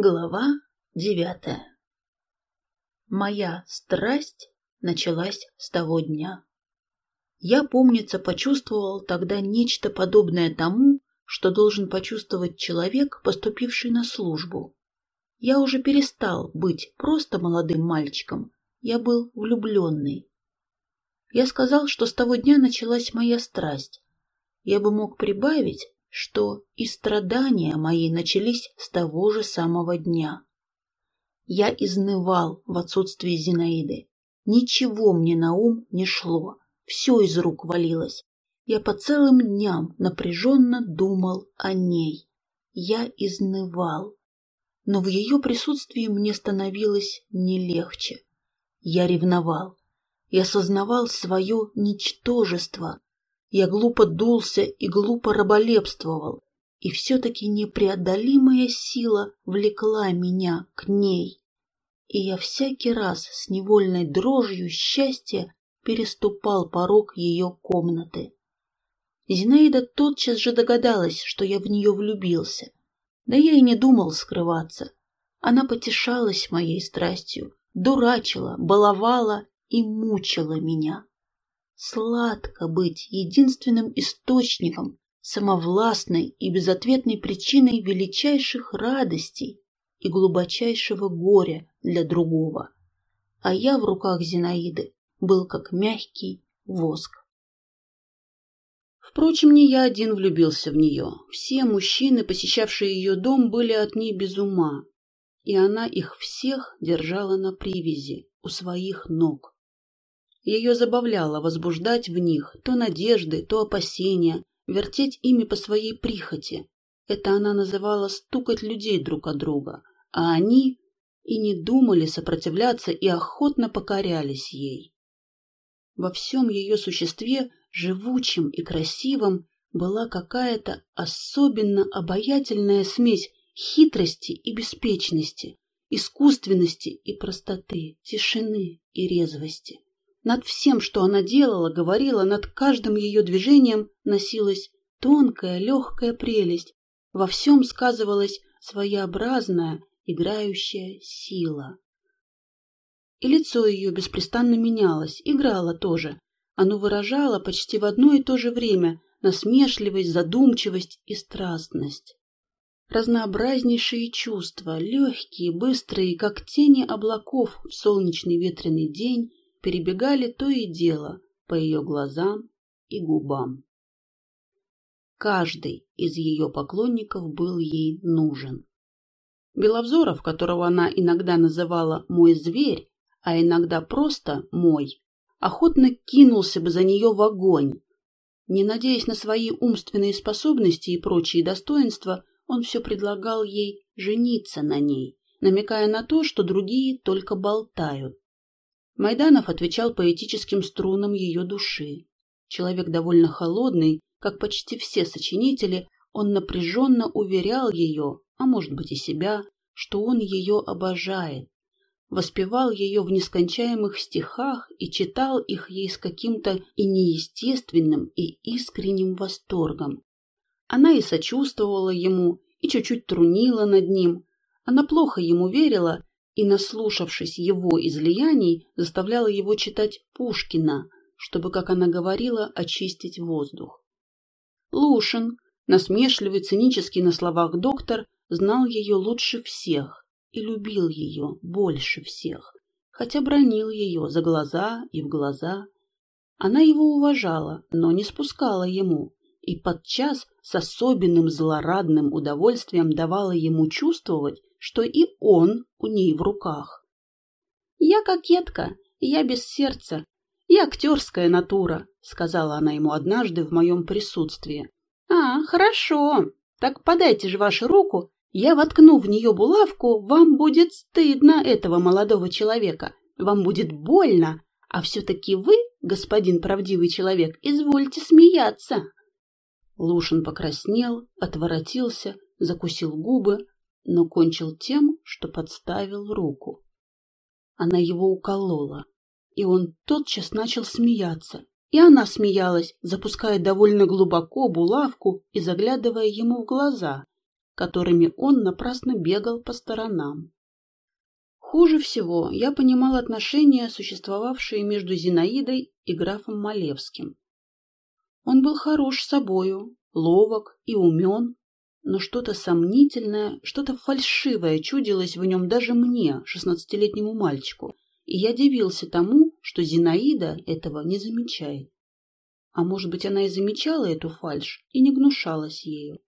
Глава девятая Моя страсть началась с того дня. Я, помнится, почувствовал тогда нечто подобное тому, что должен почувствовать человек, поступивший на службу. Я уже перестал быть просто молодым мальчиком, я был влюбленный. Я сказал, что с того дня началась моя страсть. Я бы мог прибавить, что и страдания мои начались с того же самого дня. Я изнывал в отсутствии Зинаиды. Ничего мне на ум не шло, все из рук валилось. Я по целым дням напряженно думал о ней. Я изнывал. Но в ее присутствии мне становилось не легче. Я ревновал. Я сознавал свое ничтожество, я глупо дулся и глупо раболепствовал, и все-таки непреодолимая сила влекла меня к ней. И я всякий раз с невольной дрожью счастья переступал порог ее комнаты. Зинаида тотчас же догадалась, что я в нее влюбился. Да я и не думал скрываться. Она потешалась моей страстью, дурачила, баловала и мучила меня. Сладко быть единственным источником, самовластной и безответной причиной величайших радостей и глубочайшего горя для другого. А я в руках Зинаиды был как мягкий воск. Впрочем, не я один влюбился в нее. Все мужчины, посещавшие ее дом, были от ней без ума, и она их всех держала на привязи у своих ног. Ее забавляло возбуждать в них то надежды, то опасения, вертеть ими по своей прихоти. Это она называла стукать людей друг от друга, а они и не думали сопротивляться и охотно покорялись ей. Во всем ее существе, живучим и красивым, была какая-то особенно обаятельная смесь хитрости и беспечности, искусственности и простоты, тишины и резвости. Над всем, что она делала, говорила, над каждым ее движением носилась тонкая, легкая прелесть. Во всем сказывалась своеобразная, играющая сила. И лицо ее беспрестанно менялось, играло тоже. Оно выражало почти в одно и то же время насмешливость, задумчивость и страстность. Разнообразнейшие чувства, легкие, быстрые, как тени облаков в солнечный ветреный день, перебегали то и дело по ее глазам и губам. Каждый из ее поклонников был ей нужен. Беловзоров, которого она иногда называла «мой зверь», а иногда просто «мой», охотно кинулся бы за нее в огонь. Не надеясь на свои умственные способности и прочие достоинства, он все предлагал ей жениться на ней, намекая на то, что другие только болтают. Майданов отвечал поэтическим струнам ее души. Человек довольно холодный, как почти все сочинители, он напряженно уверял ее, а может быть и себя, что он ее обожает. Воспевал ее в нескончаемых стихах и читал их ей с каким-то и неестественным, и искренним восторгом. Она и сочувствовала ему, и чуть-чуть трунила над ним. Она плохо ему верила и, наслушавшись его излияний, заставляла его читать Пушкина, чтобы, как она говорила, очистить воздух. Лушин, насмешливый, цинический на словах доктор, знал ее лучше всех и любил ее больше всех, хотя бронил ее за глаза и в глаза. Она его уважала, но не спускала ему, и подчас с особенным злорадным удовольствием давала ему чувствовать, что и он у ней в руках. «Я кокетка, я без сердца, я актерская натура», — сказала она ему однажды в моем присутствии. «А, хорошо, так подайте же вашу руку, я воткну в нее булавку, вам будет стыдно этого молодого человека, вам будет больно, а все-таки вы, господин правдивый человек, извольте смеяться». Лушин покраснел, отворотился, закусил губы, но кончил тем, что подставил руку. Она его уколола, и он тотчас начал смеяться. И она смеялась, запуская довольно глубоко булавку и заглядывая ему в глаза, которыми он напрасно бегал по сторонам. Хуже всего я понимал отношения, существовавшие между Зинаидой и графом Малевским. Он был хорош собою, ловок и умен, но что-то сомнительное, что-то фальшивое чудилось в нем даже мне, шестнадцатилетнему мальчику, и я дивился тому, что Зинаида этого не замечает. А может быть, она и замечала эту фальшь и не гнушалась ею.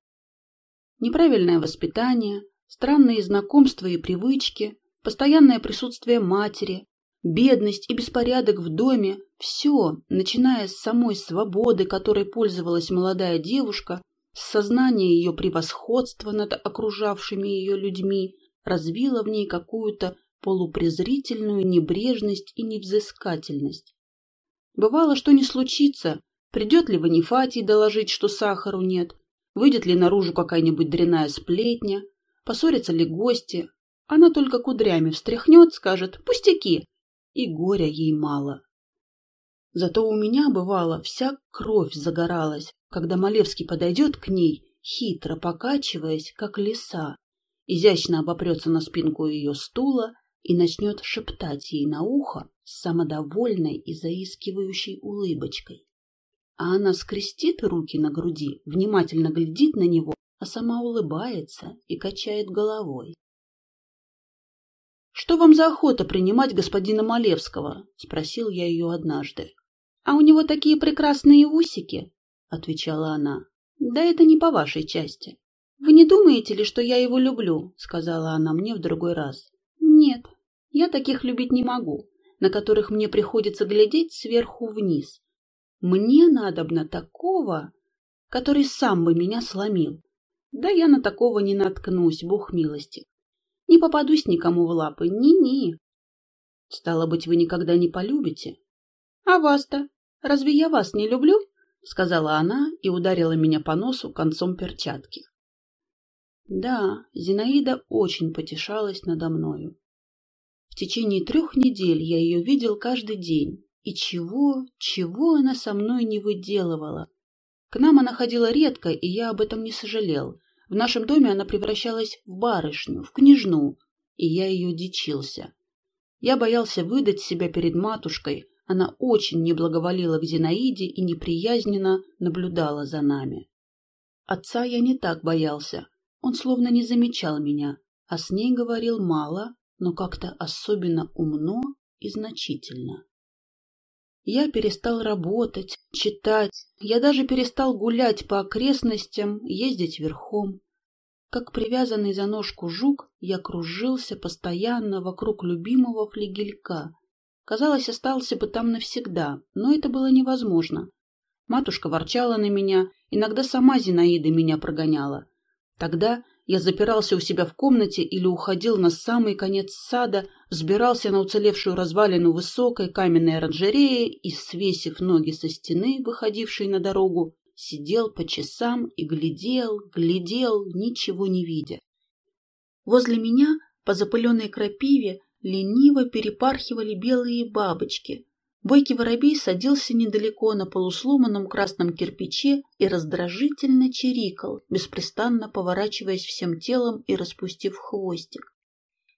Неправильное воспитание, странные знакомства и привычки, постоянное присутствие матери, бедность и беспорядок в доме – все, начиная с самой свободы, которой пользовалась молодая девушка, с сознания ее превосходства над окружавшими ее людьми, развило в ней какую-то полупрезрительную небрежность и невзыскательность. Бывало, что не случится, придет ли Ванифатий доложить, что сахару нет, выйдет ли наружу какая-нибудь дряная сплетня, поссорятся ли гости, она только кудрями встряхнет, скажет «пустяки», и горя ей мало. Зато у меня, бывало, вся кровь загоралась, когда Малевский подойдет к ней, хитро покачиваясь, как лиса, изящно обопрется на спинку ее стула и начнет шептать ей на ухо с самодовольной и заискивающей улыбочкой. А она скрестит руки на груди, внимательно глядит на него, а сама улыбается и качает головой. «Что вам за охота принимать господина Малевского?» — спросил я ее однажды. «А у него такие прекрасные усики!» — отвечала она. «Да это не по вашей части». «Вы не думаете ли, что я его люблю?» — сказала она мне в другой раз. «Нет, я таких любить не могу, на которых мне приходится глядеть сверху вниз. Мне надобно такого, который сам бы меня сломил. Да я на такого не наткнусь, бог милости. Не попадусь никому в лапы, ни-ни. Стало быть, вы никогда не полюбите. А вас-то? Разве я вас не люблю? Сказала она и ударила меня по носу концом перчатки. Да, Зинаида очень потешалась надо мною. В течение трех недель я ее видел каждый день, и чего, чего она со мной не выделывала. К нам она ходила редко, и я об этом не сожалел. В нашем доме она превращалась в барышню, в княжну, и я ее дичился. Я боялся выдать себя перед матушкой, она очень не благоволила к Зинаиде и неприязненно наблюдала за нами. Отца я не так боялся, он словно не замечал меня, а с ней говорил мало, но как-то особенно умно и значительно. Я перестал работать, читать, я даже перестал гулять по окрестностям, ездить верхом. Как привязанный за ножку жук, я кружился постоянно вокруг любимого флигелька. Казалось, остался бы там навсегда, но это было невозможно. Матушка ворчала на меня, иногда сама Зинаида меня прогоняла. Тогда я запирался у себя в комнате или уходил на самый конец сада, взбирался на уцелевшую развалину высокой каменной оранжереи и, свесив ноги со стены, выходившей на дорогу, сидел по часам и глядел, глядел, ничего не видя. Возле меня по запыленной крапиве лениво перепархивали белые бабочки, Бойкий воробей садился недалеко на полусломанном красном кирпиче и раздражительно чирикал, беспрестанно поворачиваясь всем телом и распустив хвостик.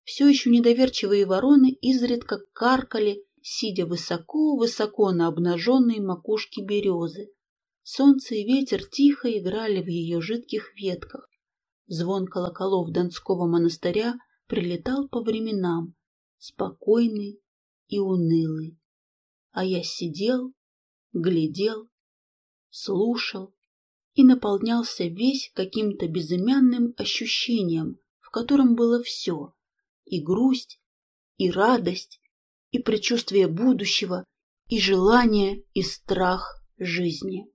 Все еще недоверчивые вороны изредка каркали, сидя высоко-высоко на обнаженной макушке березы. Солнце и ветер тихо играли в ее жидких ветках. Звон колоколов Донского монастыря прилетал по временам, спокойный и унылый а я сидел, глядел, слушал и наполнялся весь каким-то безымянным ощущением, в котором было все — и грусть, и радость, и предчувствие будущего, и желание, и страх жизни.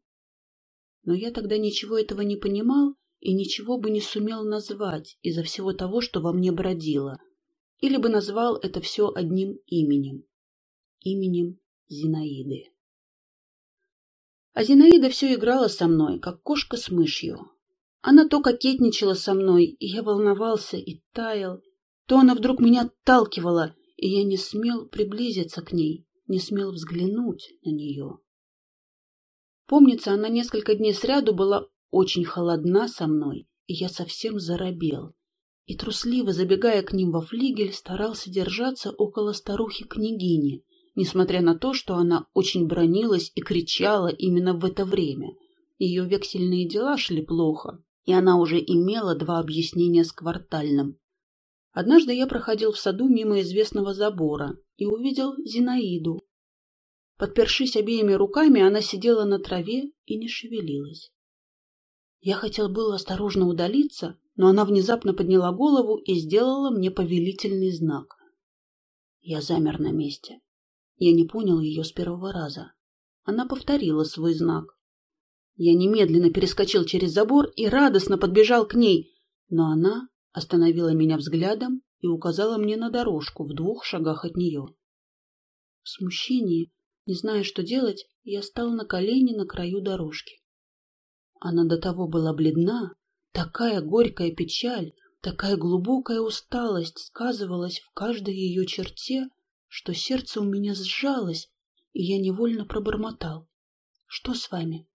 Но я тогда ничего этого не понимал и ничего бы не сумел назвать из-за всего того, что во мне бродило, или бы назвал это все одним именем — именем Зинаиды. А Зинаида все играла со мной, как кошка с мышью. Она то кокетничала со мной, и я волновался и таял, то она вдруг меня отталкивала, и я не смел приблизиться к ней, не смел взглянуть на нее. Помнится, она несколько дней сряду была очень холодна со мной, и я совсем заробел. И трусливо, забегая к ним во флигель, старался держаться около старухи-княгини, несмотря на то, что она очень бронилась и кричала именно в это время. Ее вексельные дела шли плохо, и она уже имела два объяснения с квартальным. Однажды я проходил в саду мимо известного забора и увидел Зинаиду. Подпершись обеими руками, она сидела на траве и не шевелилась. Я хотел было осторожно удалиться, но она внезапно подняла голову и сделала мне повелительный знак. Я замер на месте. Я не понял ее с первого раза. Она повторила свой знак. Я немедленно перескочил через забор и радостно подбежал к ней, но она остановила меня взглядом и указала мне на дорожку в двух шагах от нее. В смущении, не зная, что делать, я стал на колени на краю дорожки. Она до того была бледна, такая горькая печаль, такая глубокая усталость сказывалась в каждой ее черте, что сердце у меня сжалось, и я невольно пробормотал. «Что с вами?»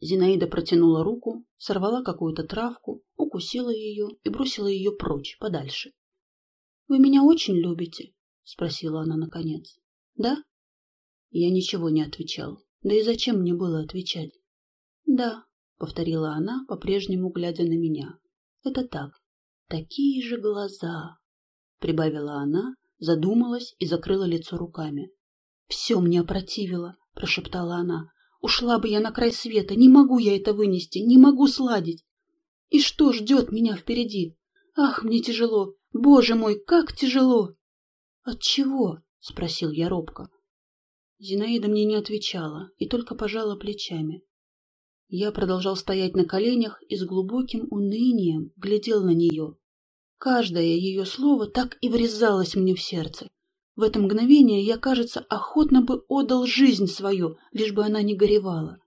Зинаида протянула руку, сорвала какую-то травку, укусила ее и бросила ее прочь, подальше. «Вы меня очень любите?» — спросила она наконец. «Да?» Я ничего не отвечал. Да и зачем мне было отвечать? «Да», — повторила она, по-прежнему глядя на меня. «Это так. Такие же глаза», — прибавила она, задумалась и закрыла лицо руками. «Все мне опротивило», — прошептала она. «Ушла бы я на край света, не могу я это вынести, не могу сладить. И что ждет меня впереди? Ах, мне тяжело, боже мой, как тяжело!» «От чего?» — спросил я робко. Зинаида мне не отвечала и только пожала плечами. Я продолжал стоять на коленях и с глубоким унынием глядел на нее, Каждое ее слово так и врезалось мне в сердце. В это мгновение я, кажется, охотно бы отдал жизнь свою, лишь бы она не горевала.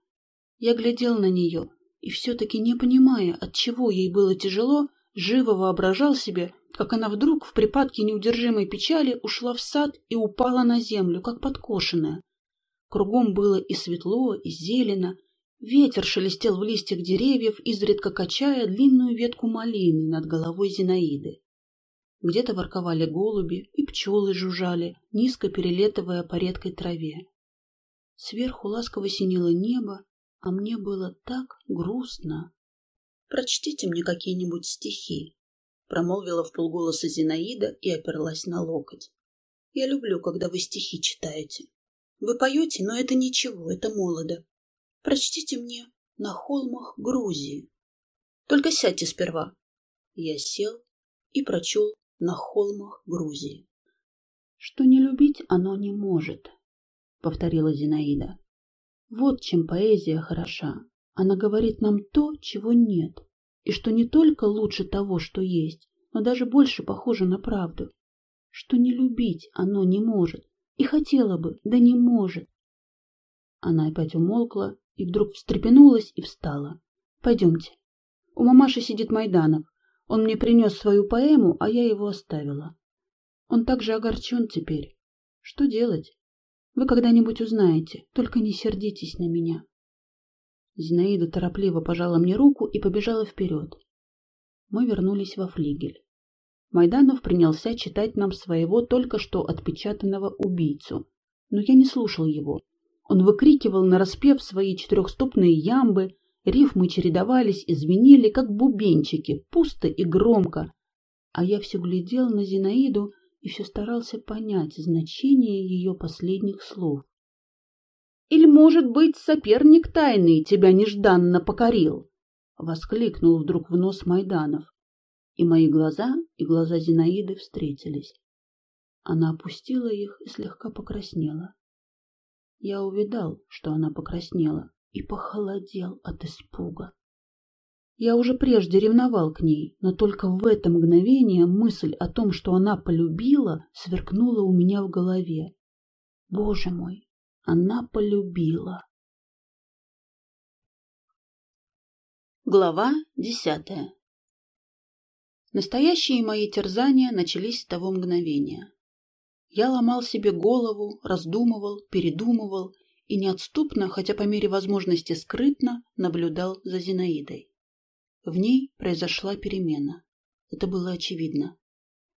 Я глядел на нее и все-таки, не понимая, от чего ей было тяжело, живо воображал себе, как она вдруг в припадке неудержимой печали ушла в сад и упала на землю, как подкошенная. Кругом было и светло, и зелено, Ветер шелестел в листьях деревьев, изредка качая длинную ветку малины над головой Зинаиды. Где-то ворковали голуби, и пчелы жужжали, низко перелетывая по редкой траве. Сверху ласково синело небо, а мне было так грустно. «Прочтите мне какие-нибудь стихи», — промолвила в полголоса Зинаида и оперлась на локоть. «Я люблю, когда вы стихи читаете. Вы поете, но это ничего, это молодо. Прочтите мне на холмах Грузии. Только сядьте сперва. Я сел и прочел на холмах Грузии. Что не любить оно не может, повторила Зинаида. Вот чем поэзия хороша. Она говорит нам то, чего нет, и что не только лучше того, что есть, но даже больше похоже на правду. Что не любить оно не может, и хотела бы, да не может. Она опять умолкла и вдруг встрепенулась и встала. «Пойдемте. У мамаши сидит Майданов. Он мне принес свою поэму, а я его оставила. Он так же огорчен теперь. Что делать? Вы когда-нибудь узнаете, только не сердитесь на меня». Зинаида торопливо пожала мне руку и побежала вперед. Мы вернулись во флигель. Майданов принялся читать нам своего только что отпечатанного убийцу, но я не слушал его, он выкрикивал нараспев свои четырехстопные ямбы, рифмы чередовались и звенели, как бубенчики, пусто и громко. А я все глядел на Зинаиду и все старался понять значение ее последних слов. «Или, может быть, соперник тайный тебя нежданно покорил?» — воскликнул вдруг в нос Майданов. И мои глаза и глаза Зинаиды встретились. Она опустила их и слегка покраснела. Я увидал, что она покраснела, и похолодел от испуга. Я уже прежде ревновал к ней, но только в это мгновение мысль о том, что она полюбила, сверкнула у меня в голове. Боже мой, она полюбила. Глава десятая Настоящие мои терзания начались с того мгновения. Я ломал себе голову, раздумывал, передумывал и неотступно, хотя по мере возможности скрытно, наблюдал за Зинаидой. В ней произошла перемена. Это было очевидно.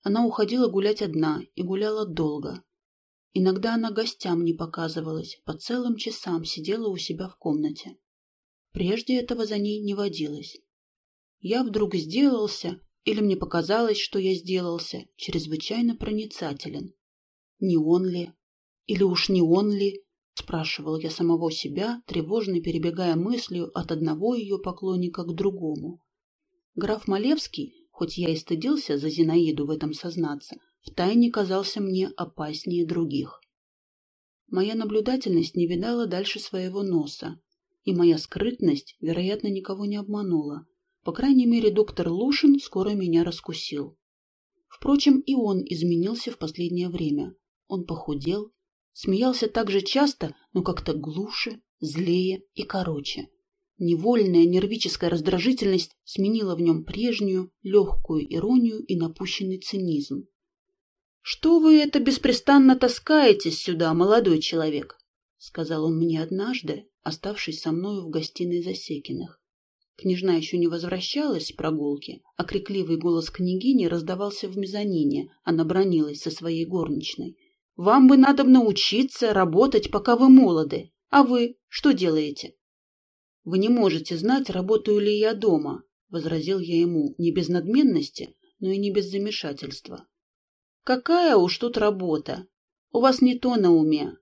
Она уходила гулять одна и гуляла долго. Иногда она гостям не показывалась, по целым часам сидела у себя в комнате. Прежде этого за ней не водилось. Я вдруг сделался, или мне показалось, что я сделался, чрезвычайно проницателен. Не он ли? Или уж не он ли? Спрашивал я самого себя, тревожно перебегая мыслью от одного ее поклонника к другому. Граф Малевский, хоть я и стыдился за Зинаиду в этом сознаться, втайне казался мне опаснее других. Моя наблюдательность не видала дальше своего носа, и моя скрытность, вероятно, никого не обманула. По крайней мере, доктор Лушин скоро меня раскусил. Впрочем, и он изменился в последнее время. Он похудел, смеялся так же часто, но как-то глуше, злее и короче. Невольная нервическая раздражительность сменила в нем прежнюю, легкую иронию и напущенный цинизм. «Что вы это беспрестанно таскаетесь сюда, молодой человек?» — сказал он мне однажды, оставшись со мною в гостиной Засекиных. Княжна еще не возвращалась с прогулки, а крикливый голос княгини раздавался в мезонине, она бронилась со своей горничной. «Вам бы надо научиться работать, пока вы молоды. А вы что делаете?» «Вы не можете знать, работаю ли я дома», — возразил я ему не без надменности, но и не без замешательства. Какая уж тут работа. У вас не то на уме.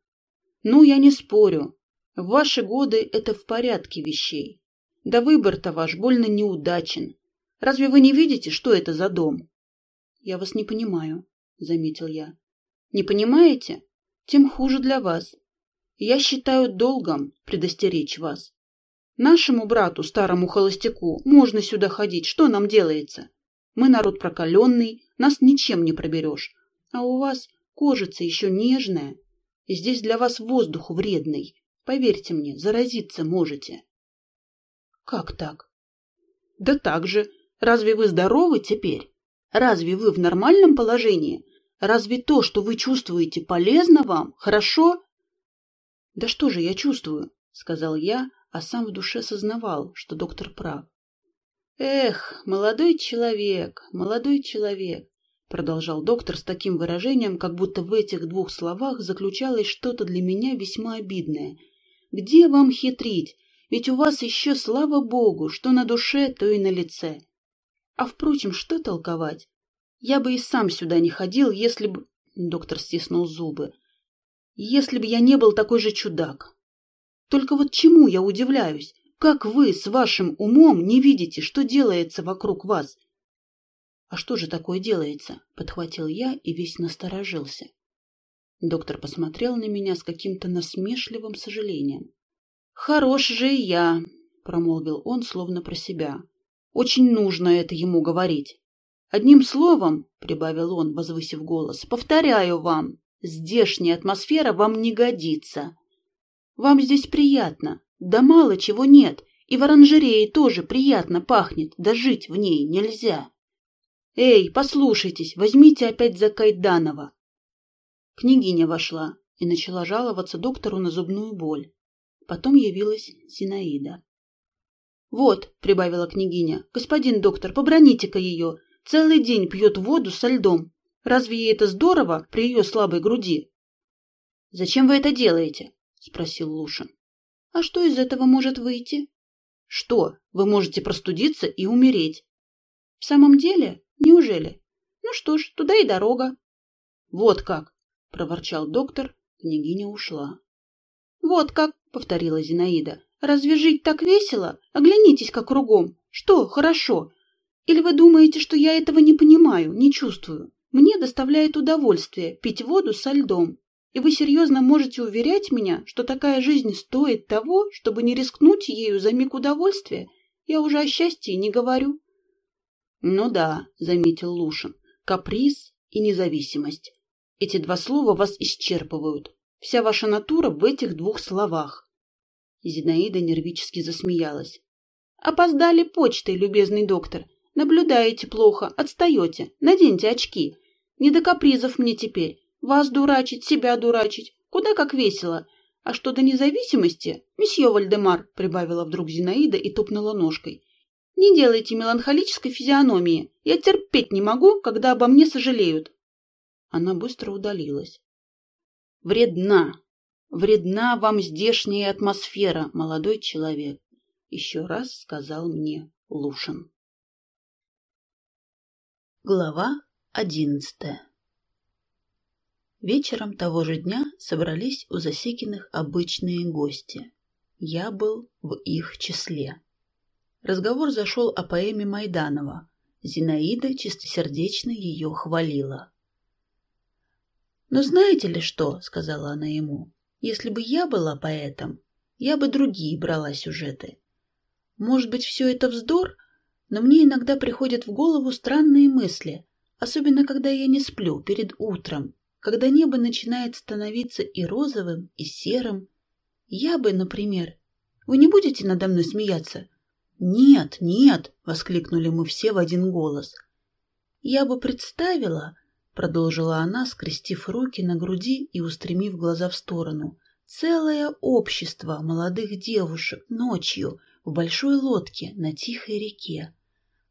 Ну, я не спорю. В ваши годы это в порядке вещей. Да выбор-то ваш больно неудачен. Разве вы не видите, что это за дом? Я вас не понимаю, заметил я. Не понимаете? Тем хуже для вас. Я считаю долгом предостеречь вас. Нашему брату, старому холостяку, можно сюда ходить, что нам делается? Мы народ прокаленный, нас ничем не проберешь. А у вас кожица еще нежная, и здесь для вас воздух вредный. Поверьте мне, заразиться можете. Как так? Да так же. Разве вы здоровы теперь? Разве вы в нормальном положении? Разве то, что вы чувствуете, полезно вам? Хорошо? Да что же я чувствую? Сказал я, а сам в душе сознавал, что доктор прав. Эх, молодой человек, молодой человек, продолжал доктор с таким выражением, как будто в этих двух словах заключалось что-то для меня весьма обидное. Где вам хитрить? Ведь у вас еще, слава богу, что на душе, то и на лице. А, впрочем, что толковать? Я бы и сам сюда не ходил, если бы... Доктор стиснул зубы. Если бы я не был такой же чудак. Только вот чему я удивляюсь? Как вы с вашим умом не видите, что делается вокруг вас? «А что же такое делается?» — подхватил я и весь насторожился. Доктор посмотрел на меня с каким-то насмешливым сожалением. «Хорош же я!» — промолвил он, словно про себя. «Очень нужно это ему говорить. Одним словом, — прибавил он, возвысив голос, — повторяю вам, здешняя атмосфера вам не годится. Вам здесь приятно, да мало чего нет, и в оранжерее тоже приятно пахнет, да жить в ней нельзя. «Эй, послушайтесь, возьмите опять за Кайданова!» Княгиня вошла и начала жаловаться доктору на зубную боль. Потом явилась Зинаида. «Вот», — прибавила княгиня, — «господин доктор, поброните-ка ее. Целый день пьет воду со льдом. Разве ей это здорово при ее слабой груди?» «Зачем вы это делаете?» — спросил Лушин. «А что из этого может выйти?» «Что? Вы можете простудиться и умереть». «В самом деле? Неужели? Ну что ж, туда и дорога. Вот как, проворчал доктор, княгиня ушла. Вот как, повторила Зинаида. Разве жить так весело? Оглянитесь-ка кругом. Что, хорошо? Или вы думаете, что я этого не понимаю, не чувствую? Мне доставляет удовольствие пить воду со льдом. И вы серьезно можете уверять меня, что такая жизнь стоит того, чтобы не рискнуть ею за миг удовольствия? Я уже о счастье не говорю. Ну да, заметил Лушин, каприз и независимость. Эти два слова вас исчерпывают. Вся ваша натура в этих двух словах. Зинаида нервически засмеялась. Опоздали почтой, любезный доктор. Наблюдаете плохо, отстаете. Наденьте очки. Не до капризов мне теперь. Вас дурачить, себя дурачить. Куда как весело. А что до независимости, месье Вальдемар, прибавила вдруг Зинаида и топнула ножкой. Не делайте меланхолической физиономии. Я терпеть не могу, когда обо мне сожалеют. Она быстро удалилась. Вредна. Вредна вам здешняя атмосфера, молодой человек, еще раз сказал мне Лушин. Глава одиннадцатая Вечером того же дня собрались у Засекиных обычные гости. Я был в их числе. Разговор зашел о поэме Майданова. Зинаида чистосердечно ее хвалила. «Но знаете ли что?» — сказала она ему. «Если бы я была поэтом, я бы другие брала сюжеты. Может быть, все это вздор, но мне иногда приходят в голову странные мысли, особенно когда я не сплю перед утром, когда небо начинает становиться и розовым, и серым. Я бы, например... Вы не будете надо мной смеяться? «Нет, нет!» — воскликнули мы все в один голос. «Я бы представила...» — продолжила она, скрестив руки на груди и устремив глаза в сторону. «Целое общество молодых девушек ночью в большой лодке на тихой реке.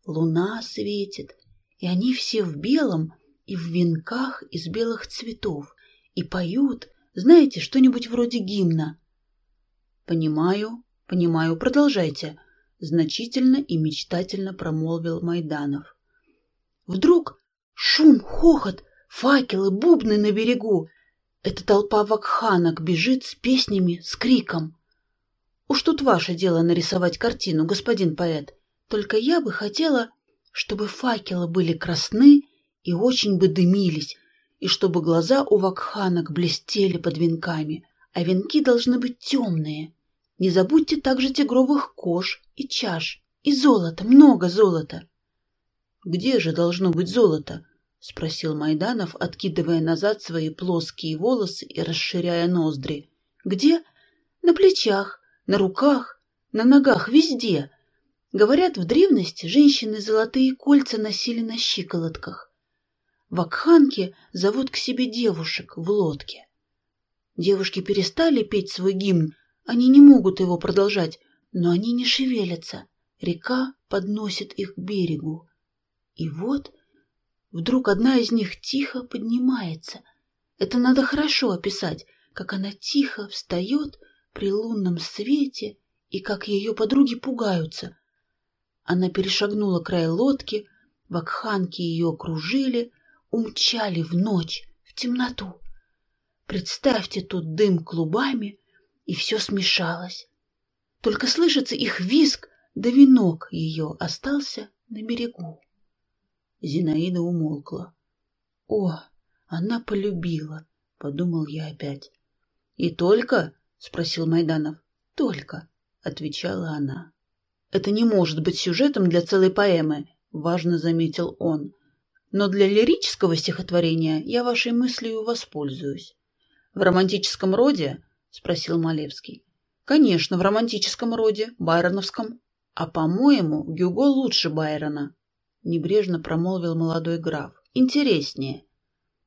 Луна светит, и они все в белом и в венках из белых цветов, и поют, знаете, что-нибудь вроде гимна». «Понимаю, понимаю, продолжайте», значительно и мечтательно промолвил Майданов. Вдруг шум, хохот, факелы, бубны на берегу. Эта толпа вакханок бежит с песнями, с криком. Уж тут ваше дело нарисовать картину, господин поэт. Только я бы хотела, чтобы факелы были красны и очень бы дымились, и чтобы глаза у вакханок блестели под венками, а венки должны быть темные, не забудьте также тигровых кож и чаш, и золота, много золота. — Где же должно быть золото? — спросил Майданов, откидывая назад свои плоские волосы и расширяя ноздри. — Где? На плечах, на руках, на ногах, везде. Говорят, в древности женщины золотые кольца носили на щиколотках. Вакханки зовут к себе девушек в лодке. Девушки перестали петь свой гимн, они не могут его продолжать, но они не шевелятся. Река подносит их к берегу. И вот вдруг одна из них тихо поднимается. Это надо хорошо описать, как она тихо встает при лунном свете и как ее подруги пугаются. Она перешагнула край лодки, вакханки ее окружили, умчали в ночь, в темноту. Представьте тут дым клубами, и все смешалось. Только слышится их визг, да венок ее остался на берегу. Зинаида умолкла. «О, она полюбила!» — подумал я опять. «И только?» — спросил Майданов. «Только», — отвечала она. «Это не может быть сюжетом для целой поэмы», — важно заметил он. «Но для лирического стихотворения я вашей мыслью воспользуюсь. В романтическом роде — спросил Малевский. «Конечно, в романтическом роде, байроновском. А, по-моему, Гюго лучше Байрона», — небрежно промолвил молодой граф. «Интереснее».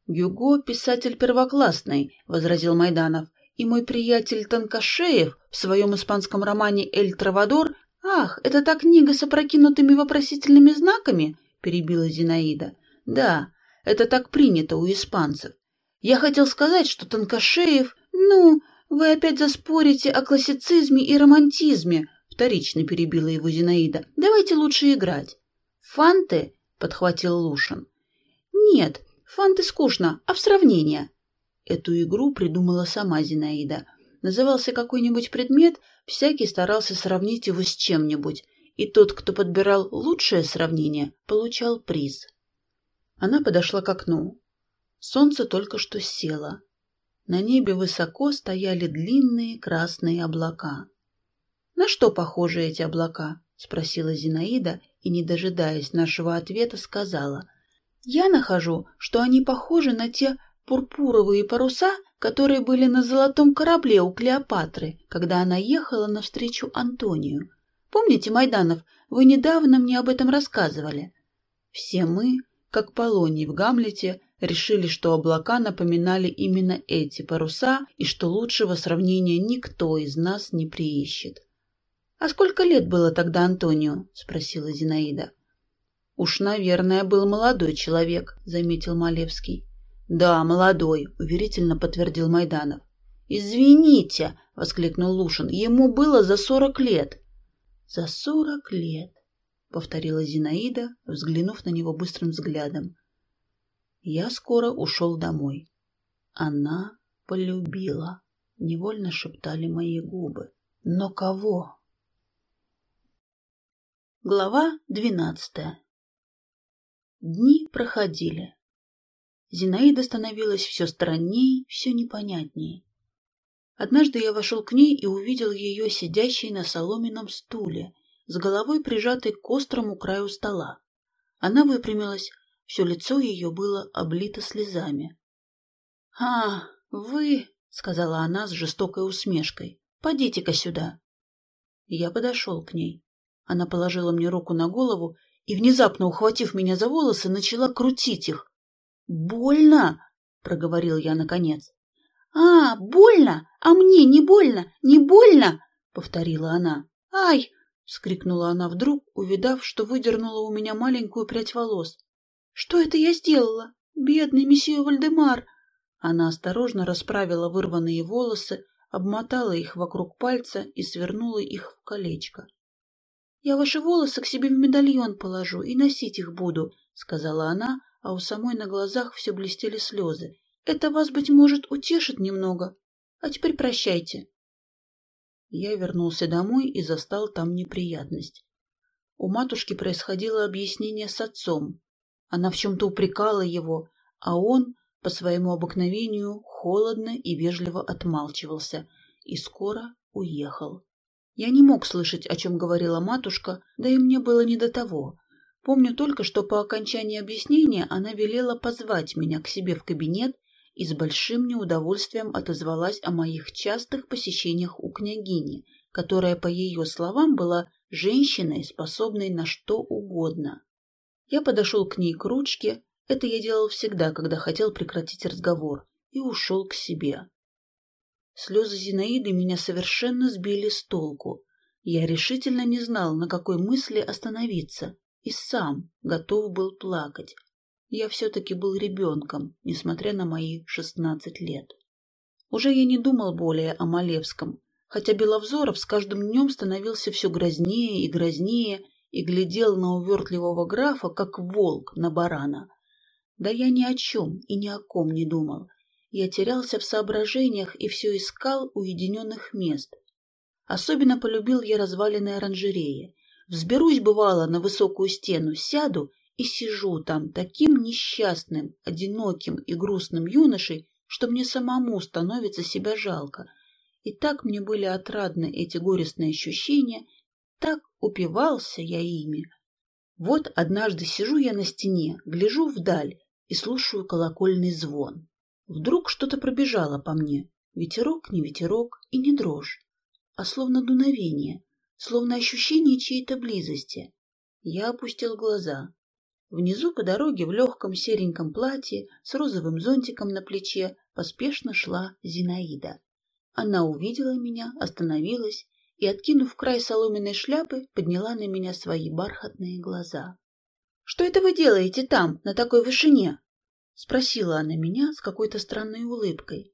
«Гюго — писатель первоклассный», — возразил Майданов. «И мой приятель Танкашеев в своем испанском романе «Эль Травадор» «Ах, это та книга с опрокинутыми вопросительными знаками?» — перебила Зинаида. «Да, это так принято у испанцев. Я хотел сказать, что Танкашеев, ну, «Вы опять заспорите о классицизме и романтизме», — вторично перебила его Зинаида. «Давайте лучше играть». «Фанты?» — подхватил Лушин. «Нет, фанты скучно, а в сравнение». Эту игру придумала сама Зинаида. Назывался какой-нибудь предмет, всякий старался сравнить его с чем-нибудь, и тот, кто подбирал лучшее сравнение, получал приз. Она подошла к окну. Солнце только что село. На небе высоко стояли длинные красные облака. «На что похожи эти облака?» — спросила Зинаида и, не дожидаясь нашего ответа, сказала. «Я нахожу, что они похожи на те пурпуровые паруса, которые были на золотом корабле у Клеопатры, когда она ехала навстречу Антонию. Помните, Майданов, вы недавно мне об этом рассказывали?» Все мы, как Полоний в Гамлете, решили, что облака напоминали именно эти паруса и что лучшего сравнения никто из нас не приищет. «А сколько лет было тогда Антонио?» — спросила Зинаида. «Уж, наверное, был молодой человек», — заметил Малевский. «Да, молодой», — уверительно подтвердил Майданов. «Извините», — воскликнул Лушин, — «ему было за сорок лет». «За сорок лет», — повторила Зинаида, взглянув на него быстрым взглядом. Я скоро ушел домой. Она полюбила, — невольно шептали мои губы. Но кого? Глава двенадцатая Дни проходили. Зинаида становилась все странней, все непонятней. Однажды я вошел к ней и увидел ее сидящей на соломенном стуле, с головой прижатой к острому краю стола. Она выпрямилась, все лицо ее было облито слезами. — А, вы, — сказала она с жестокой усмешкой, — подите-ка сюда. Я подошел к ней. Она положила мне руку на голову и, внезапно ухватив меня за волосы, начала крутить их. «Больно!» — проговорил я наконец. «А, больно! А мне не больно! Не больно!» — повторила она. «Ай!» — вскрикнула она вдруг, увидав, что выдернула у меня маленькую прядь волос. «Что это я сделала? Бедный месье Вальдемар!» Она осторожно расправила вырванные волосы, обмотала их вокруг пальца и свернула их в колечко. «Я ваши волосы к себе в медальон положу и носить их буду», — сказала она, а у самой на глазах все блестели слезы. «Это вас, быть может, утешит немного. А теперь прощайте». Я вернулся домой и застал там неприятность. У матушки происходило объяснение с отцом. Она в чем-то упрекала его, а он, по своему обыкновению, холодно и вежливо отмалчивался и скоро уехал. Я не мог слышать, о чем говорила матушка, да и мне было не до того. Помню только, что по окончании объяснения она велела позвать меня к себе в кабинет и с большим неудовольствием отозвалась о моих частых посещениях у княгини, которая, по ее словам, была женщиной, способной на что угодно. Я подошел к ней к ручке, это я делал всегда, когда хотел прекратить разговор, и ушел к себе. Слезы Зинаиды меня совершенно сбили с толку. Я решительно не знал, на какой мысли остановиться, и сам готов был плакать. Я все-таки был ребенком, несмотря на мои шестнадцать лет. Уже я не думал более о Малевском, хотя Беловзоров с каждым днем становился все грознее и грознее и глядел на увертливого графа, как волк на барана. Да я ни о чем и ни о ком не думал, я терялся в соображениях и все искал уединенных мест. Особенно полюбил я развалины оранжереи. Взберусь, бывало, на высокую стену, сяду и сижу там таким несчастным, одиноким и грустным юношей, что мне самому становится себя жалко. И так мне были отрадны эти горестные ощущения, так упивался я ими. Вот однажды сижу я на стене, гляжу вдаль и слушаю колокольный звон. Вдруг что-то пробежало по мне. Ветерок, не ветерок и не дрожь, а словно дуновение, словно ощущение чьей-то близости. Я опустил глаза. Внизу по дороге в легком сереньком платье с розовым зонтиком на плече поспешно шла Зинаида. Она увидела меня, остановилась и, откинув край соломенной шляпы, подняла на меня свои бархатные глаза. — Что это вы делаете там, на такой вышине? — спросила она меня с какой-то странной улыбкой.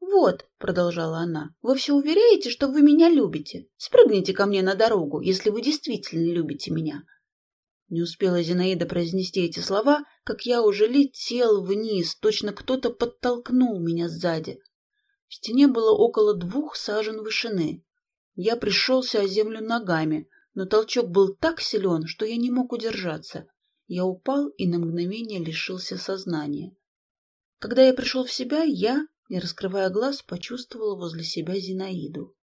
«Вот», — продолжала она, — «вы все уверяете, что вы меня любите. Спрыгните ко мне на дорогу, если вы действительно любите меня». Не успела Зинаида произнести эти слова, как я уже летел вниз, точно кто-то подтолкнул меня сзади. В стене было около двух сажен вышины. Я пришелся о землю ногами, но толчок был так силен, что я не мог удержаться. Я упал и на мгновение лишился сознания. Когда я пришел в себя, я, не раскрывая глаз, почувствовала возле себя Зинаиду.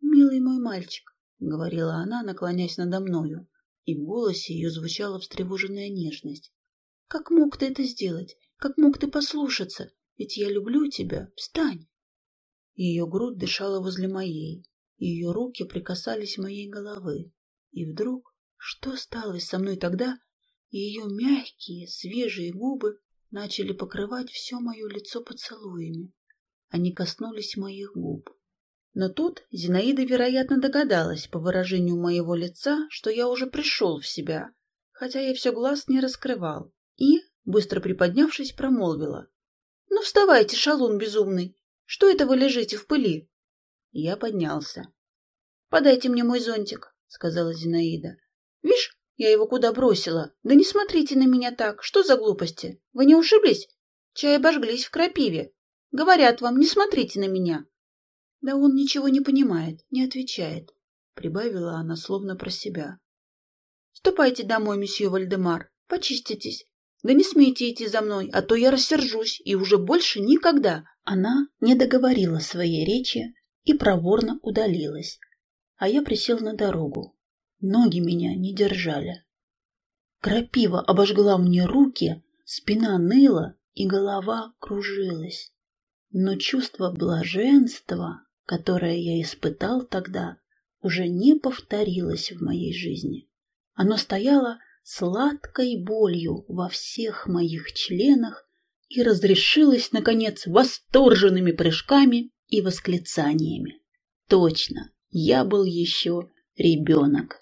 «Милый мой мальчик», — говорила она, наклоняясь надо мною, и в голосе ее звучала встревоженная нежность. «Как мог ты это сделать? Как мог ты послушаться? Ведь я люблю тебя. Встань!» Ее грудь дышала возле моей, ее руки прикасались моей головы. И вдруг, что стало со мной тогда, ее мягкие, свежие губы начали покрывать все мое лицо поцелуями. Они коснулись моих губ. Но тут Зинаида, вероятно, догадалась по выражению моего лица, что я уже пришел в себя, хотя я все глаз не раскрывал, и, быстро приподнявшись, промолвила. — Ну вставайте, шалун безумный! Что это вы лежите в пыли? Я поднялся. — Подайте мне мой зонтик, — сказала Зинаида. — Вишь, я его куда бросила. Да не смотрите на меня так. Что за глупости? Вы не ушиблись? Чай обожглись в крапиве. Говорят вам, не смотрите на меня. Да он ничего не понимает, не отвечает, — прибавила она словно про себя. Ступайте домой, месье Вальдемар, почиститесь. Да не смейте идти за мной, а то я рассержусь, и уже больше никогда. Она не договорила своей речи и проворно удалилась, а я присел на дорогу. Ноги меня не держали. Крапива обожгла мне руки, спина ныла и голова кружилась. Но чувство блаженства, которое я испытал тогда, уже не повторилось в моей жизни. Оно стояло сладкой болью во всех моих членах и разрешилось, наконец, восторженными прыжками и восклицаниями. Точно, я был еще ребенок.